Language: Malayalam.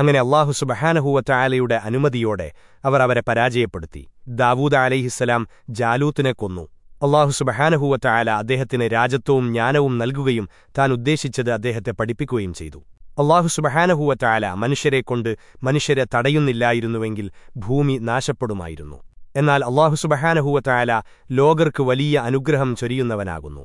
അങ്ങനെ അള്ളാഹു സുബഹാനഹൂവറ്റായാലയുടെ അനുമതിയോടെ അവർ അവരെ പരാജയപ്പെടുത്തി. ദാവൂദ് അലൈഹിസ്സലാം ജാലൂത്തിനെ കൊന്നു. അള്ളാഹു സുബഹാനഹൂവറ്റായാല അദ്ദേഹത്തിന് രാജത്വവും ജ്ഞാനവും നൽകുകയും താൻ ഉദ്ദേശിച്ചത് അദ്ദേഹത്തെ പഠിപ്പിക്കുകയും ചെയ്തു. അള്ളാഹു സുബഹാനഹൂവറ്റായാല മനുഷ്യരെക്കൊണ്ട് മനുഷ്യരെ തടയുന്നില്ലായിരുന്നുവെങ്കിൽ ഭൂമി നാശപ്പെടുമായിരുന്നു. എന്നാൽ അള്ളാഹു സുബഹാനഹൂവറ്റായാല ലോകർക്ക് വലിയ അനുഗ്രഹം ചൊരിയുന്നവനാകുന്നു.